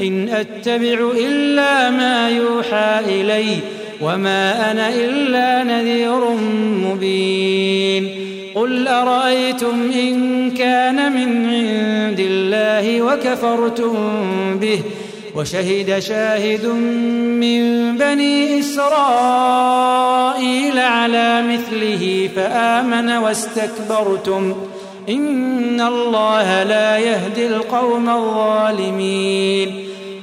إن أتبع إلا ما يوحى إلي وما أنا إلا نذير مبين. قل أرأيتم إن كان من عند الله وكفرتم به وشهد شاهد من بني إسرائيل على مثله فآمن واستكبرتم. إن الله لا يهدي القوم الظالمين.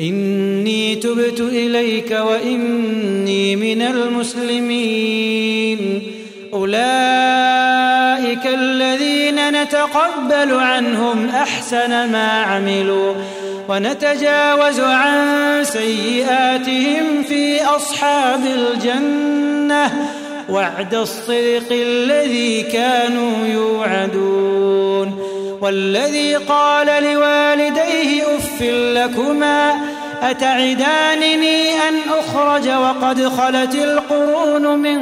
إني تبت إليك وإني من المسلمين. أولئك الذين نتقبل عنهم أحسن ما عملوا ونتجاوز عن سيئاتهم في أصحاب الجنة. وعد الصدق الذي كانوا يوعدون. والذي قال لوالديه أف لكما أتعدانني أن أخرج وقد خلت القرون من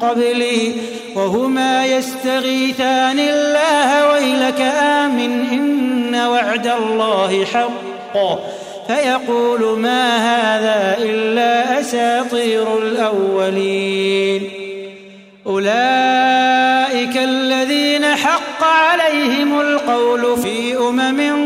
قبلي وهما يستغيثان الله ويلك آمن إن وعد الله حق. فيقول ما هذا إلا أساطير الأولين. أولئك الذين حق عليهم القول في أمم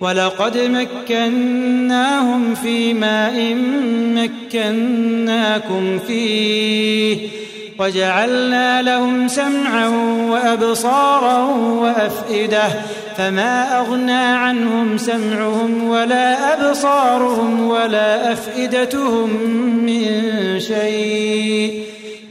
ولقد مكناهم في ماء مكناكم فيه وجعلنا لهم سمعا وأبصارا وأفئدة فما أغنى عنهم سمعهم ولا أبصارهم ولا أفئدتهم من شيء